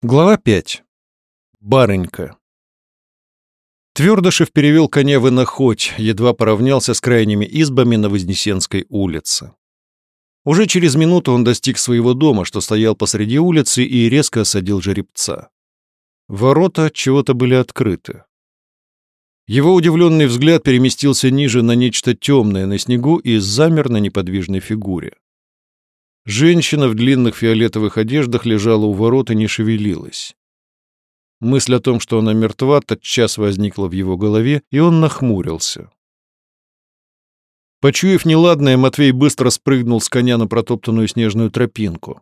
Глава 5. Барынька. Твердышев перевел коня в иноходь, едва поравнялся с крайними избами на Вознесенской улице. Уже через минуту он достиг своего дома, что стоял посреди улицы, и резко осадил жеребца. Ворота чего-то были открыты. Его удивленный взгляд переместился ниже на нечто темное на снегу и замер на неподвижной фигуре. Женщина в длинных фиолетовых одеждах лежала у ворот и не шевелилась. Мысль о том, что она мертва, тотчас возникла в его голове, и он нахмурился. Почуяв неладное, Матвей быстро спрыгнул с коня на протоптанную снежную тропинку.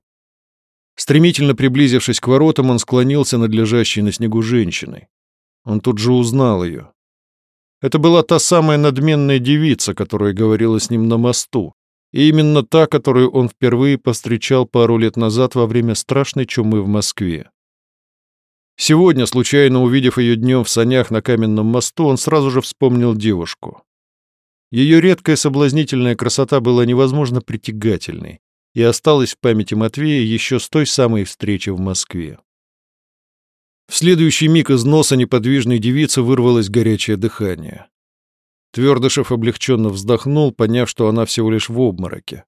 Стремительно приблизившись к воротам, он склонился над лежащей на снегу женщиной. Он тут же узнал ее. Это была та самая надменная девица, которая говорила с ним на мосту, и именно та, которую он впервые повстречал пару лет назад во время страшной чумы в Москве. Сегодня, случайно увидев ее днем в санях на каменном мосту, он сразу же вспомнил девушку. Ее редкая соблазнительная красота была невозможно притягательной и осталась в памяти Матвея еще с той самой встречи в Москве. В следующий миг из носа неподвижной девицы вырвалось горячее дыхание. Твердышев облегченно вздохнул, поняв, что она всего лишь в обмороке.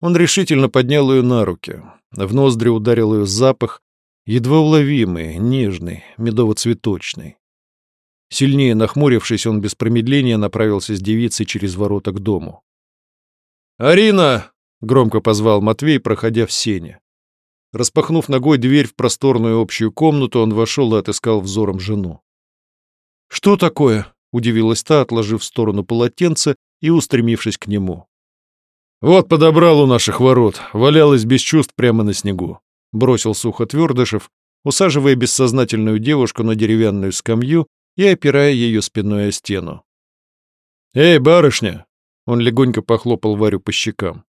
Он решительно поднял ее на руки. В ноздри ударил ее запах, едва уловимый, нежный, медово-цветочный. Сильнее нахмурившись, он без промедления направился с девицей через ворота к дому. «Арина!» — громко позвал Матвей, проходя в сене. Распахнув ногой дверь в просторную общую комнату, он вошел и отыскал взором жену. «Что такое?» — удивилась та, отложив в сторону полотенце и устремившись к нему. «Вот подобрал у наших ворот, валялась без чувств прямо на снегу», — бросил сухо Твердышев, усаживая бессознательную девушку на деревянную скамью и опирая ее спиной о стену. «Эй, барышня!» — он легонько похлопал Варю по щекам.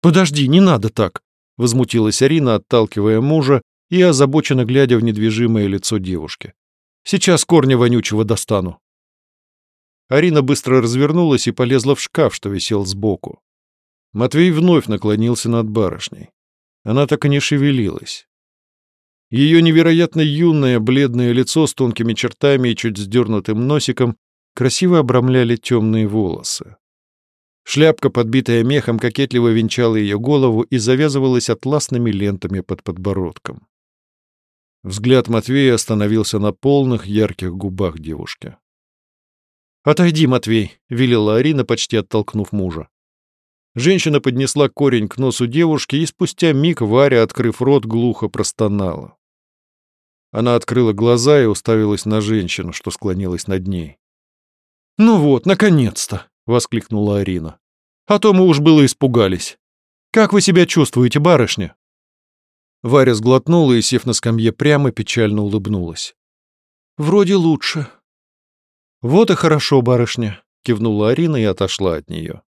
«Подожди, не надо так!» — возмутилась Арина, отталкивая мужа и озабоченно глядя в недвижимое лицо девушки. «Сейчас корня вонючего достану». Арина быстро развернулась и полезла в шкаф, что висел сбоку. Матвей вновь наклонился над барышней. Она так и не шевелилась. Ее невероятно юное бледное лицо с тонкими чертами и чуть сдернутым носиком красиво обрамляли темные волосы. Шляпка, подбитая мехом, кокетливо венчала ее голову и завязывалась атласными лентами под подбородком. Взгляд Матвея остановился на полных ярких губах девушки. «Отойди, Матвей», — велела Арина, почти оттолкнув мужа. Женщина поднесла корень к носу девушки, и спустя миг Варя, открыв рот, глухо простонала. Она открыла глаза и уставилась на женщину, что склонилась над ней. «Ну вот, наконец-то!» — воскликнула Арина. «А то мы уж было испугались. Как вы себя чувствуете, барышня?» Варя сглотнула и, сев на скамье прямо, печально улыбнулась. «Вроде лучше», «Вот и хорошо, барышня», — кивнула Арина и отошла от нее.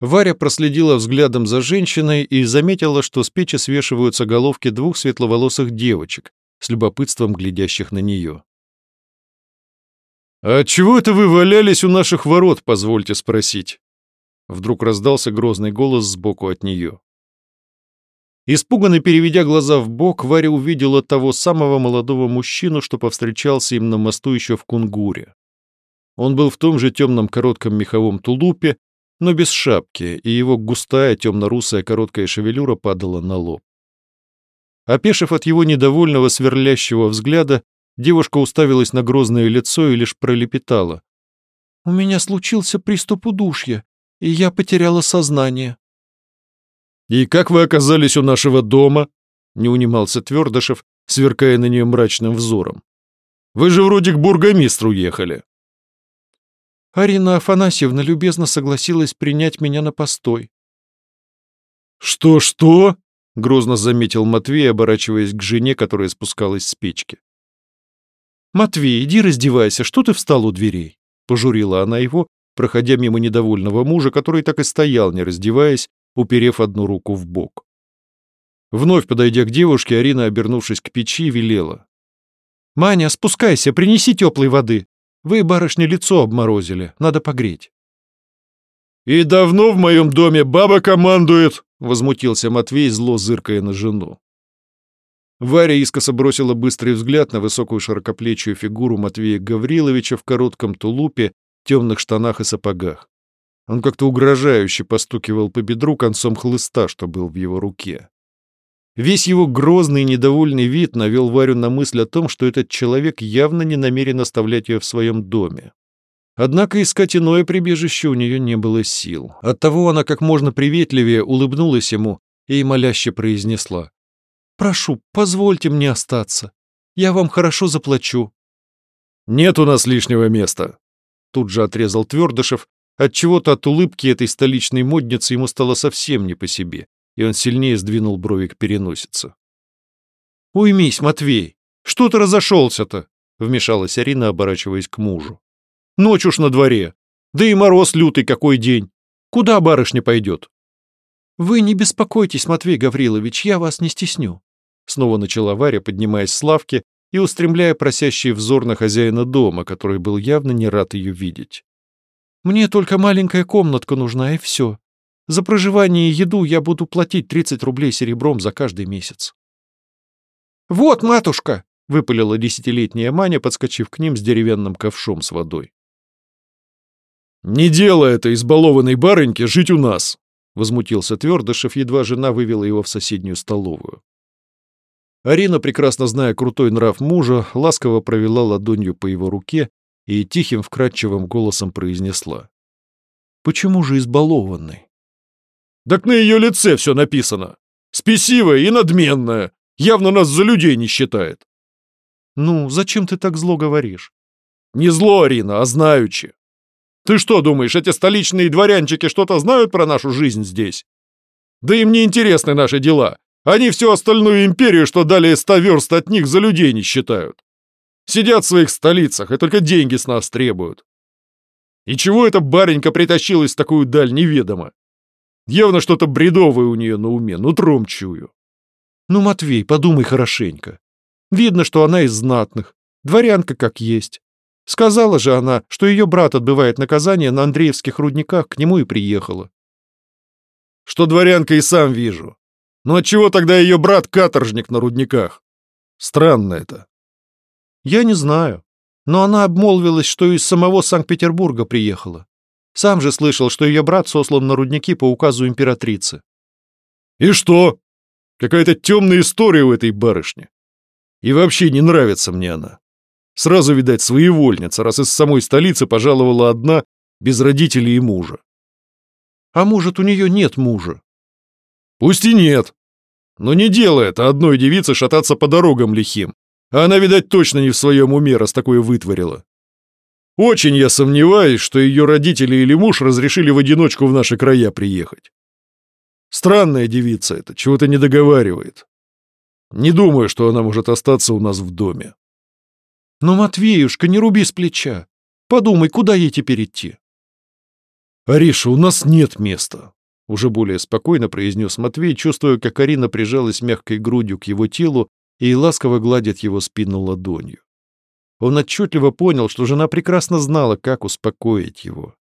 Варя проследила взглядом за женщиной и заметила, что с печи свешиваются головки двух светловолосых девочек, с любопытством глядящих на нее. «А чего это вы валялись у наших ворот, позвольте спросить?» Вдруг раздался грозный голос сбоку от нее. Испуганно переведя глаза в бок, Варя увидела того самого молодого мужчину, что повстречался им на мосту еще в Кунгуре. Он был в том же темном коротком меховом тулупе, но без шапки, и его густая темно-русая короткая шевелюра падала на лоб. Опешив от его недовольного сверлящего взгляда, девушка уставилась на грозное лицо и лишь пролепетала. «У меня случился приступ удушья, и я потеряла сознание». «И как вы оказались у нашего дома?» — не унимался Твердышев, сверкая на нее мрачным взором. «Вы же вроде к бургомистру ехали». Арина Афанасьевна любезно согласилась принять меня на постой. «Что-что?» — грозно заметил Матвей, оборачиваясь к жене, которая спускалась с печки. «Матвей, иди раздевайся, что ты встал у дверей?» — пожурила она его, проходя мимо недовольного мужа, который так и стоял, не раздеваясь, уперев одну руку в бок. Вновь подойдя к девушке, Арина, обернувшись к печи, велела. «Маня, спускайся, принеси теплой воды. Вы, барышня, лицо обморозили, надо погреть». «И давно в моем доме баба командует?» — возмутился Матвей, зло зыркая на жену. Варя искоса бросила быстрый взгляд на высокую широкоплечью фигуру Матвея Гавриловича в коротком тулупе, темных штанах и сапогах. Он как-то угрожающе постукивал по бедру концом хлыста, что был в его руке. Весь его грозный и недовольный вид навел Варю на мысль о том, что этот человек явно не намерен оставлять ее в своем доме. Однако искать иное прибежище у нее не было сил. Оттого она как можно приветливее улыбнулась ему и моляще произнесла. «Прошу, позвольте мне остаться. Я вам хорошо заплачу». «Нет у нас лишнего места», — тут же отрезал Твердышев. Отчего-то от улыбки этой столичной модницы ему стало совсем не по себе и он сильнее сдвинул брови к переносице. «Уймись, Матвей! Что ты разошелся-то?» — вмешалась Арина, оборачиваясь к мужу. «Ночь уж на дворе. Да и мороз лютый какой день. Куда барышня пойдет?» «Вы не беспокойтесь, Матвей Гаврилович, я вас не стесню», — снова начала Варя, поднимаясь с лавки и устремляя просящий взор на хозяина дома, который был явно не рад ее видеть. «Мне только маленькая комнатка нужна, и все. За проживание и еду я буду платить 30 рублей серебром за каждый месяц. «Вот, матушка!» — выпалила десятилетняя Маня, подскочив к ним с деревянным ковшом с водой. «Не дело это, избалованной барыньки, жить у нас!» — возмутился Твердышев, едва жена вывела его в соседнюю столовую. Арина, прекрасно зная крутой нрав мужа, ласково провела ладонью по его руке и тихим вкрадчивым голосом произнесла. «Почему же избалованный? Так на ее лице все написано. Спесивая и надменная. Явно нас за людей не считает. Ну, зачем ты так зло говоришь? Не зло, Арина, а знаючи. Ты что думаешь, эти столичные дворянчики что-то знают про нашу жизнь здесь? Да им не интересны наши дела. Они всю остальную империю, что далее ста верст от них, за людей не считают. Сидят в своих столицах и только деньги с нас требуют. И чего эта баренька притащилась в такую даль неведомо? Явно что-то бредовое у нее на уме, нутром чую. Ну, Матвей, подумай хорошенько. Видно, что она из знатных, дворянка как есть. Сказала же она, что ее брат отбывает наказание на Андреевских рудниках, к нему и приехала. Что дворянка и сам вижу. Но отчего тогда ее брат каторжник на рудниках? Странно это. Я не знаю. Но она обмолвилась, что из самого Санкт-Петербурга приехала. Сам же слышал, что ее брат сослан на рудники по указу императрицы. И что? Какая-то темная история у этой барышни. И вообще не нравится мне она. Сразу, видать, своевольница, раз из самой столицы пожаловала одна, без родителей и мужа. А может, у нее нет мужа? Пусть и нет. Но не делает одной девице шататься по дорогам лихим. А она, видать, точно не в своем уме, раз такое вытворила. Очень я сомневаюсь, что ее родители или муж разрешили в одиночку в наши края приехать. Странная девица эта, чего-то не договаривает. Не думаю, что она может остаться у нас в доме. Но, Матвеюшка, не руби с плеча. Подумай, куда ей теперь идти? Ариша, у нас нет места. Уже более спокойно произнес Матвей, чувствуя, как Арина прижалась мягкой грудью к его телу и ласково гладит его спину ладонью. Он отчетливо понял, что жена прекрасно знала, как успокоить его.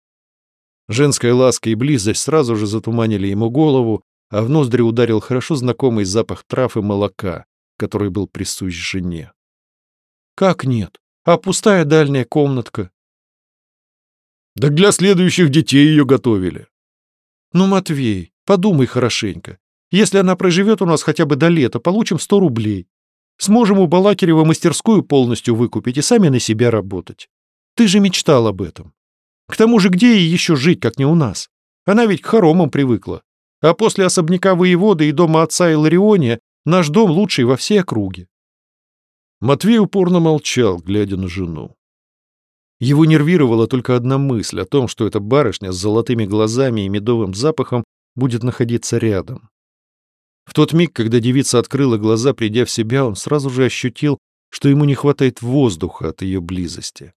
Женская ласка и близость сразу же затуманили ему голову, а в ноздри ударил хорошо знакомый запах трав и молока, который был присущ жене. «Как нет? А пустая дальняя комнатка?» «Да для следующих детей ее готовили». «Ну, Матвей, подумай хорошенько. Если она проживет у нас хотя бы до лета, получим сто рублей. Сможем у Балакирева мастерскую полностью выкупить и сами на себя работать. Ты же мечтал об этом. К тому же где ей еще жить, как не у нас? Она ведь к хоромам привыкла. А после особняка воевода и дома отца Илариония наш дом лучший во всей округе. Матвей упорно молчал, глядя на жену. Его нервировала только одна мысль о том, что эта барышня с золотыми глазами и медовым запахом будет находиться рядом. В тот миг, когда девица открыла глаза, придя в себя, он сразу же ощутил, что ему не хватает воздуха от ее близости.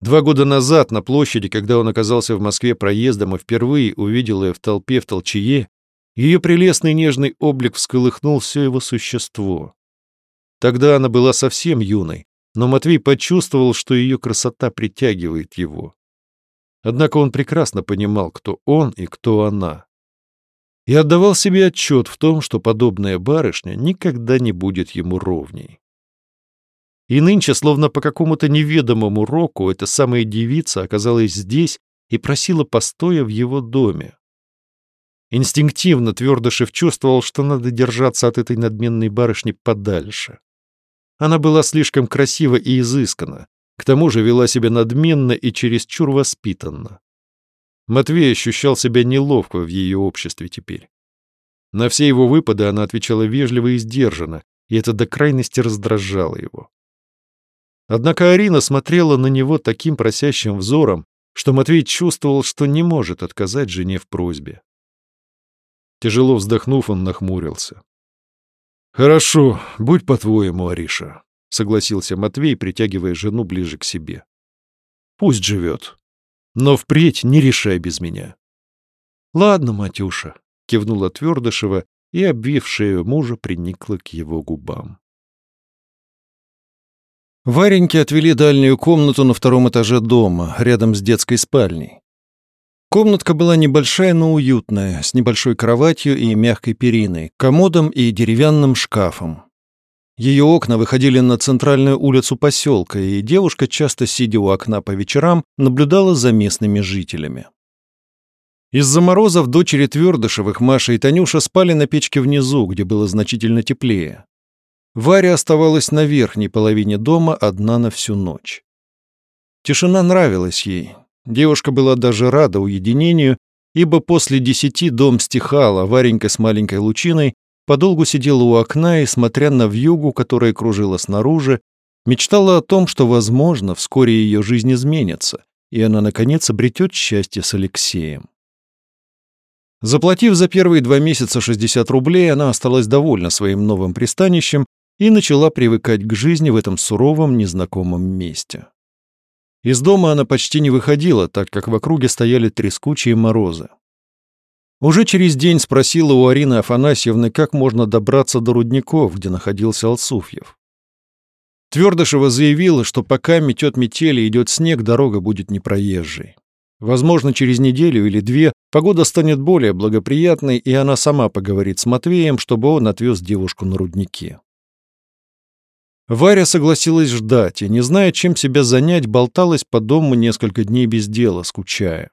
Два года назад на площади, когда он оказался в Москве проездом и впервые увидел ее в толпе в толчее, ее прелестный нежный облик всколыхнул все его существо. Тогда она была совсем юной, но Матвей почувствовал, что ее красота притягивает его. Однако он прекрасно понимал, кто он и кто она. И отдавал себе отчет в том, что подобная барышня никогда не будет ему ровней. И нынче, словно по какому-то неведомому року, эта самая девица оказалась здесь и просила постоя в его доме. Инстинктивно Твердышев чувствовал, что надо держаться от этой надменной барышни подальше. Она была слишком красива и изыскана, к тому же вела себя надменно и чересчур воспитанно. Матвей ощущал себя неловко в ее обществе теперь. На все его выпады она отвечала вежливо и сдержанно, и это до крайности раздражало его. Однако Арина смотрела на него таким просящим взором, что Матвей чувствовал, что не может отказать жене в просьбе. Тяжело вздохнув, он нахмурился. «Хорошо, будь по-твоему, Ариша», — согласился Матвей, притягивая жену ближе к себе. «Пусть живет. Но впредь не решай без меня». «Ладно, Матюша», — кивнула Твердышева и, обвив шею мужа, приникла к его губам. Вареньке отвели дальнюю комнату на втором этаже дома, рядом с детской спальней. Комнатка была небольшая, но уютная, с небольшой кроватью и мягкой периной, комодом и деревянным шкафом. Ее окна выходили на центральную улицу поселка, и девушка, часто сидя у окна по вечерам, наблюдала за местными жителями. Из-за морозов дочери Твердышевых, Маша и Танюша, спали на печке внизу, где было значительно теплее. Варя оставалась на верхней половине дома одна на всю ночь. Тишина нравилась ей, Девушка была даже рада уединению, ибо после десяти дом стихал, а Варенька с маленькой лучиной подолгу сидела у окна и, смотря на вьюгу, которая кружила снаружи, мечтала о том, что, возможно, вскоре ее жизнь изменится, и она, наконец, обретет счастье с Алексеем. Заплатив за первые два месяца 60 рублей, она осталась довольна своим новым пристанищем и начала привыкать к жизни в этом суровом, незнакомом месте. Из дома она почти не выходила, так как в округе стояли трескучие морозы. Уже через день спросила у Арины Афанасьевны, как можно добраться до рудников, где находился Алсуфьев. Твердышева заявила, что пока метет метели и идет снег, дорога будет непроезжей. Возможно, через неделю или две погода станет более благоприятной, и она сама поговорит с Матвеем, чтобы он отвез девушку на рудники. Варя согласилась ждать и, не зная, чем себя занять, болталась по дому несколько дней без дела, скучая.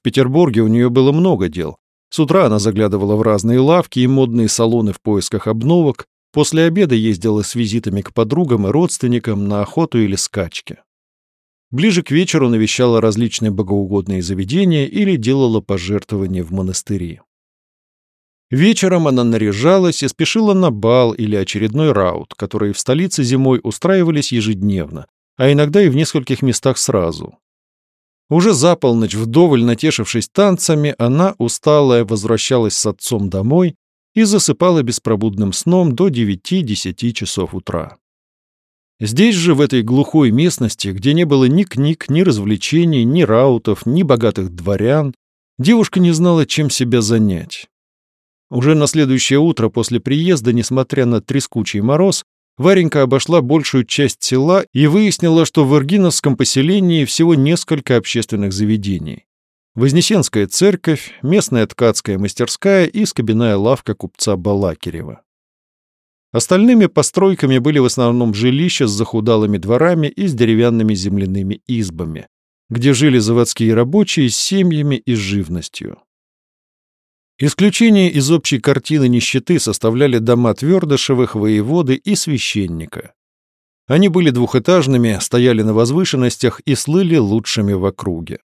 В Петербурге у нее было много дел. С утра она заглядывала в разные лавки и модные салоны в поисках обновок, после обеда ездила с визитами к подругам и родственникам на охоту или скачки. Ближе к вечеру навещала различные богоугодные заведения или делала пожертвования в монастыри. Вечером она наряжалась и спешила на бал или очередной раут, которые в столице зимой устраивались ежедневно, а иногда и в нескольких местах сразу. Уже за полночь, вдоволь натешившись танцами, она, усталая, возвращалась с отцом домой и засыпала беспробудным сном до 9-10 часов утра. Здесь же, в этой глухой местности, где не было ни книг, ни развлечений, ни раутов, ни богатых дворян, девушка не знала, чем себя занять. Уже на следующее утро после приезда, несмотря на трескучий мороз, Варенька обошла большую часть села и выяснила, что в Иргиновском поселении всего несколько общественных заведений. Вознесенская церковь, местная ткацкая мастерская и скобяная лавка купца Балакирева. Остальными постройками были в основном жилища с захудалыми дворами и с деревянными земляными избами, где жили заводские рабочие с семьями и живностью. Исключение из общей картины нищеты составляли дома Твердышевых, воеводы и священника. Они были двухэтажными, стояли на возвышенностях и слыли лучшими в округе.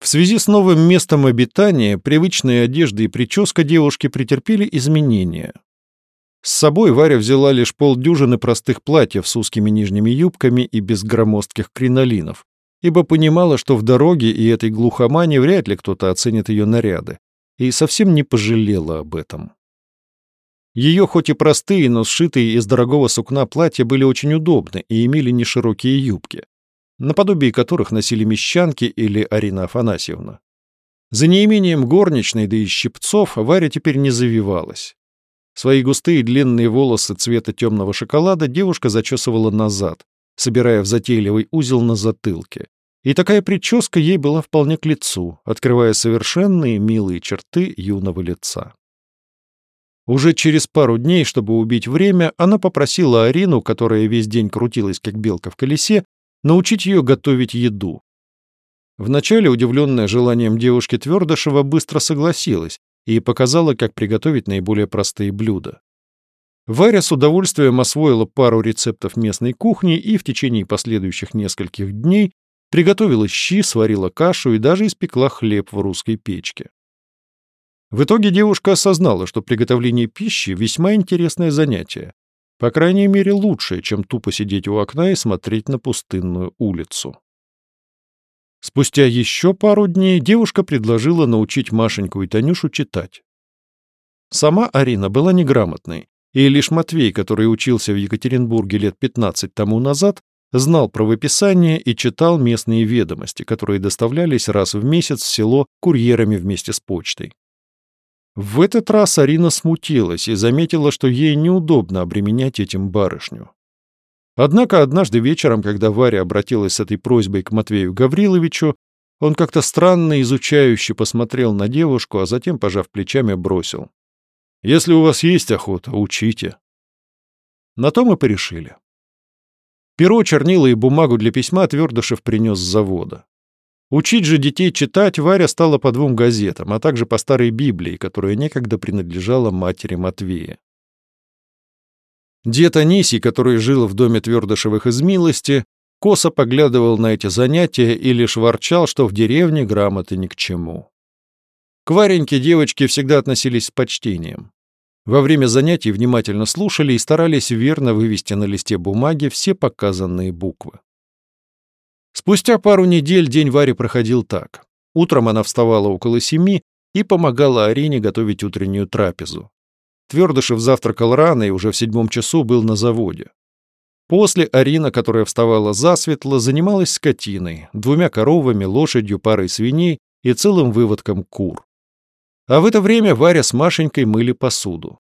В связи с новым местом обитания привычные одежды и прическа девушки претерпели изменения. С собой Варя взяла лишь полдюжины простых платьев с узкими нижними юбками и без громоздких кринолинов, ибо понимала, что в дороге и этой глухомане вряд ли кто-то оценит ее наряды, и совсем не пожалела об этом. Ее хоть и простые, но сшитые из дорогого сукна платья были очень удобны и имели неширокие юбки, наподобие которых носили мещанки или Арина Афанасьевна. За неимением горничной, да и щипцов, Варя теперь не завивалась. Свои густые длинные волосы цвета темного шоколада девушка зачесывала назад, собирая в затейливый узел на затылке, и такая прическа ей была вполне к лицу, открывая совершенные милые черты юного лица. Уже через пару дней, чтобы убить время, она попросила Арину, которая весь день крутилась, как белка в колесе, научить ее готовить еду. Вначале, удивленная желанием девушки Твердышева, быстро согласилась и показала, как приготовить наиболее простые блюда. Варя с удовольствием освоила пару рецептов местной кухни и в течение последующих нескольких дней приготовила щи, сварила кашу и даже испекла хлеб в русской печке. В итоге девушка осознала, что приготовление пищи — весьма интересное занятие, по крайней мере лучшее, чем тупо сидеть у окна и смотреть на пустынную улицу. Спустя еще пару дней девушка предложила научить Машеньку и Танюшу читать. Сама Арина была неграмотной, и лишь Матвей, который учился в Екатеринбурге лет 15 тому назад, знал про выписание и читал местные ведомости, которые доставлялись раз в месяц в село курьерами вместе с почтой. В этот раз Арина смутилась и заметила, что ей неудобно обременять этим барышню. Однако однажды вечером, когда Варя обратилась с этой просьбой к Матвею Гавриловичу, он как-то странно изучающе посмотрел на девушку, а затем, пожав плечами, бросил. «Если у вас есть охота, учите». На то мы порешили. Перо, чернила и бумагу для письма Твердышев принес с завода. Учить же детей читать Варя стала по двум газетам, а также по старой Библии, которая некогда принадлежала матери Матвея. Дед Анисий, который жил в доме Твердышевых из милости, косо поглядывал на эти занятия и лишь ворчал, что в деревне грамоты ни к чему. К Вареньке девочки всегда относились с почтением. Во время занятий внимательно слушали и старались верно вывести на листе бумаги все показанные буквы. Спустя пару недель день Вари проходил так. Утром она вставала около семи и помогала Арине готовить утреннюю трапезу. Твердышев завтракал рано и уже в седьмом часу был на заводе. После Арина, которая вставала засветло, занималась скотиной, двумя коровами, лошадью, парой свиней и целым выводком кур. А в это время Варя с Машенькой мыли посуду.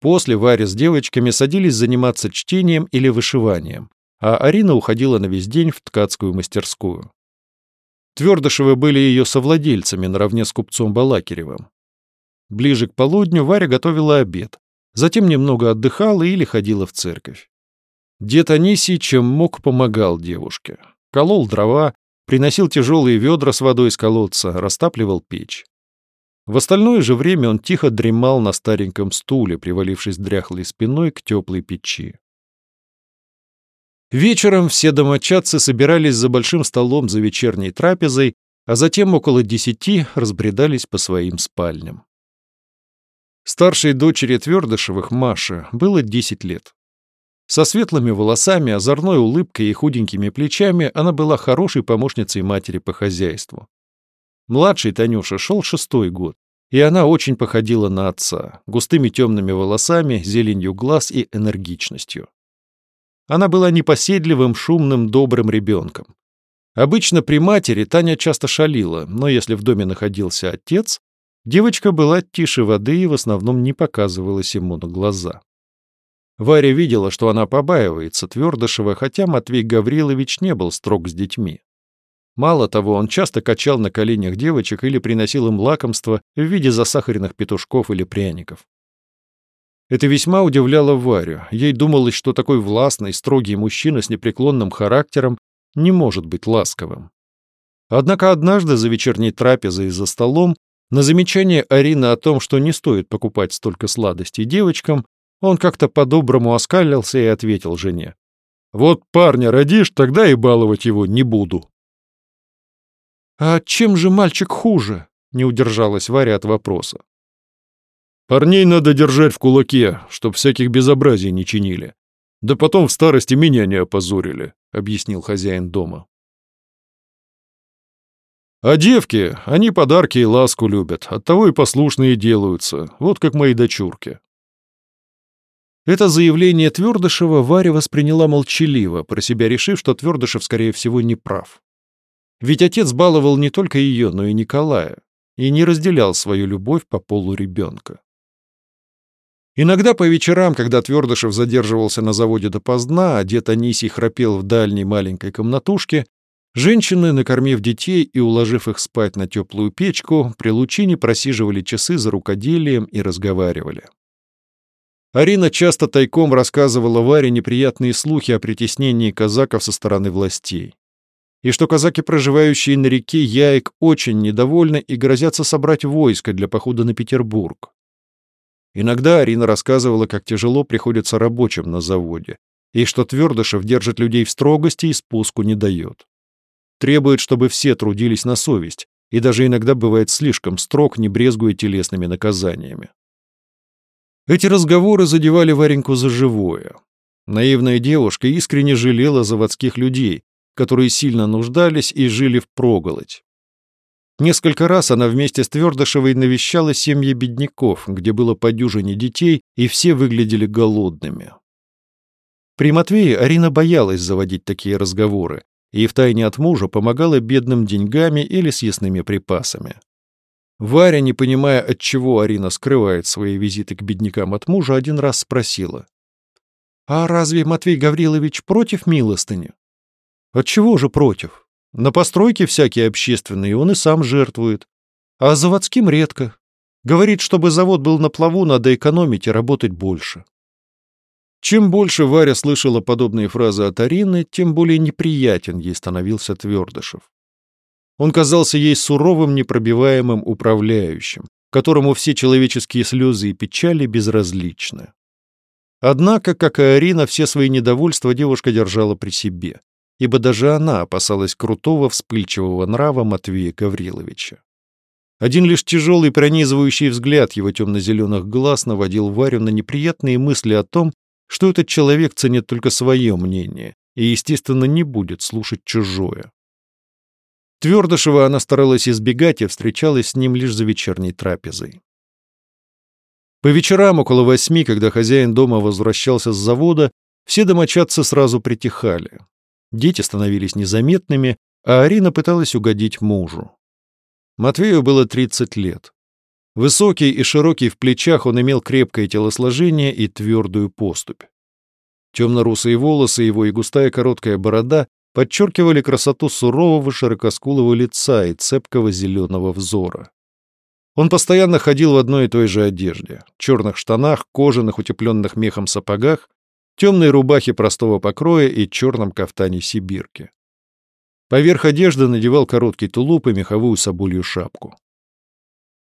После Варя с девочками садились заниматься чтением или вышиванием, а Арина уходила на весь день в ткацкую мастерскую. Твердышевы были ее совладельцами наравне с купцом Балакиревым. Ближе к полудню Варя готовила обед, затем немного отдыхала или ходила в церковь. Дед Анисий, чем мог, помогал девушке. Колол дрова, приносил тяжелые ведра с водой из колодца, растапливал печь. В остальное же время он тихо дремал на стареньком стуле, привалившись дряхлой спиной к теплой печи. Вечером все домочадцы собирались за большим столом за вечерней трапезой, а затем около десяти разбредались по своим спальням. Старшей дочери Твердышевых, Маше, было десять лет. Со светлыми волосами, озорной улыбкой и худенькими плечами она была хорошей помощницей матери по хозяйству. Младший Танюша шел шестой год, и она очень походила на отца, густыми темными волосами, зеленью глаз и энергичностью. Она была непоседливым, шумным, добрым ребенком. Обычно при матери Таня часто шалила, но если в доме находился отец, девочка была тише воды и в основном не показывалась ему на глаза. Варя видела, что она побаивается Твердышева, хотя Матвей Гаврилович не был строг с детьми. Мало того, он часто качал на коленях девочек или приносил им лакомство в виде засахаренных петушков или пряников. Это весьма удивляло Варю. Ей думалось, что такой властный, строгий мужчина с непреклонным характером не может быть ласковым. Однако однажды за вечерней трапезой за столом, на замечание Арины о том, что не стоит покупать столько сладостей девочкам, он как-то по-доброму оскалился и ответил жене. «Вот парня родишь, тогда и баловать его не буду». «А чем же мальчик хуже?» — не удержалась Варя от вопроса. Парней надо держать в кулаке, чтоб всяких безобразий не чинили. Да потом в старости меня не опозорили», — объяснил хозяин дома. «А девки, они подарки и ласку любят, оттого и послушные делаются, вот как мои дочурки». Это заявление Твердышева Варя восприняла молчаливо, про себя решив, что Твердышев, скорее всего, не прав. Ведь отец баловал не только ее, но и Николая, и не разделял свою любовь по полу ребенка. Иногда по вечерам, когда Твердышев задерживался на заводе допоздна, а дед Анисий храпел в дальней маленькой комнатушке, Женщины, накормив детей и уложив их спать на теплую печку, при лучине просиживали часы за рукоделием и разговаривали. Арина часто тайком рассказывала Варе неприятные слухи о притеснении казаков со стороны властей. И что казаки, проживающие на реке Яик, очень недовольны и грозятся собрать войско для похода на Петербург. Иногда Арина рассказывала, как тяжело приходится рабочим на заводе, и что Твердышев держит людей в строгости и спуску не дает требует, чтобы все трудились на совесть, и даже иногда бывает слишком строг, не брезгуя телесными наказаниями. Эти разговоры задевали Вареньку за живое. Наивная девушка искренне жалела заводских людей, которые сильно нуждались и жили впроголодь. Несколько раз она вместе с Твердышевой навещала семьи бедняков, где было по дюжине детей, и все выглядели голодными. При Матвее Арина боялась заводить такие разговоры, и втайне от мужа помогала бедным деньгами или съестными припасами. Варя, не понимая, от чего Арина скрывает свои визиты к беднякам от мужа, один раз спросила. «А разве Матвей Гаврилович против милостыни?» «Отчего же против? На постройке всякие общественные он и сам жертвует. А заводским редко. Говорит, чтобы завод был на плаву, надо экономить и работать больше». Чем больше Варя слышала подобные фразы от Арины, тем более неприятен ей становился Твердышев. Он казался ей суровым, непробиваемым управляющим, которому все человеческие слезы и печали безразличны. Однако, как и Арина, все свои недовольства девушка держала при себе, ибо даже она опасалась крутого, вспыльчивого нрава Матвея Гавриловича. Один лишь тяжелый пронизывающий взгляд его темно-зеленых глаз наводил Варю на неприятные мысли о том, что этот человек ценит только свое мнение и, естественно, не будет слушать чужое. Твердышева она старалась избегать и встречалась с ним лишь за вечерней трапезой. По вечерам около восьми, когда хозяин дома возвращался с завода, все домочадцы сразу притихали. Дети становились незаметными, а Арина пыталась угодить мужу. Матвею было 30 лет. Высокий и широкий в плечах он имел крепкое телосложение и твердую поступь. Темно-русые волосы его и густая короткая борода подчеркивали красоту сурового широкоскулого лица и цепкого зеленого взора. Он постоянно ходил в одной и той же одежде — черных штанах, кожаных, утепленных мехом сапогах, темной рубахе простого покроя и черном кафтане сибирки. Поверх одежды надевал короткий тулуп и меховую соболью шапку.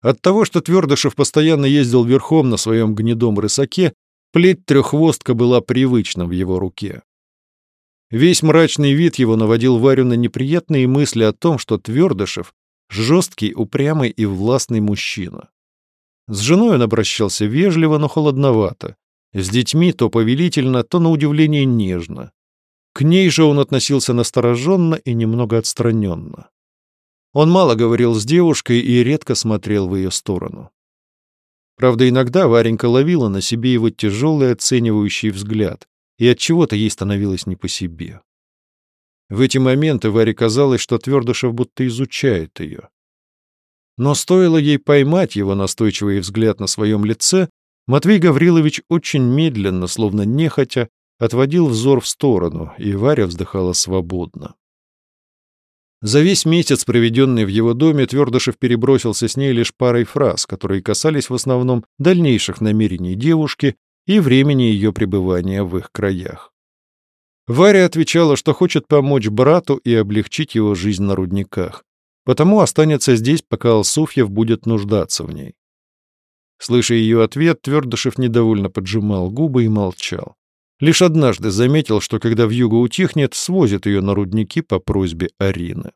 От того, что Твердышев постоянно ездил верхом на своем гнедом рысаке, плеть треххвостка была привычна в его руке. Весь мрачный вид его наводил Варю на неприятные мысли о том, что Твердышев — жесткий, упрямый и властный мужчина. С женой он обращался вежливо, но холодновато. С детьми то повелительно, то на удивление нежно. К ней же он относился настороженно и немного отстраненно. Он мало говорил с девушкой и редко смотрел в ее сторону. Правда, иногда Варенька ловила на себе его тяжелый оценивающий взгляд, и от чего то ей становилось не по себе. В эти моменты Варе казалось, что Твердышев будто изучает ее. Но стоило ей поймать его настойчивый взгляд на своем лице, Матвей Гаврилович очень медленно, словно нехотя, отводил взор в сторону, и Варя вздыхала свободно. За весь месяц, проведенный в его доме, Твердышев перебросился с ней лишь парой фраз, которые касались в основном дальнейших намерений девушки и времени ее пребывания в их краях. Варя отвечала, что хочет помочь брату и облегчить его жизнь на рудниках, потому останется здесь, пока Алсуфьев будет нуждаться в ней. Слыша ее ответ, Твердышев недовольно поджимал губы и молчал. Лишь однажды заметил, что когда вьюга утихнет, свозит ее на рудники по просьбе Арины.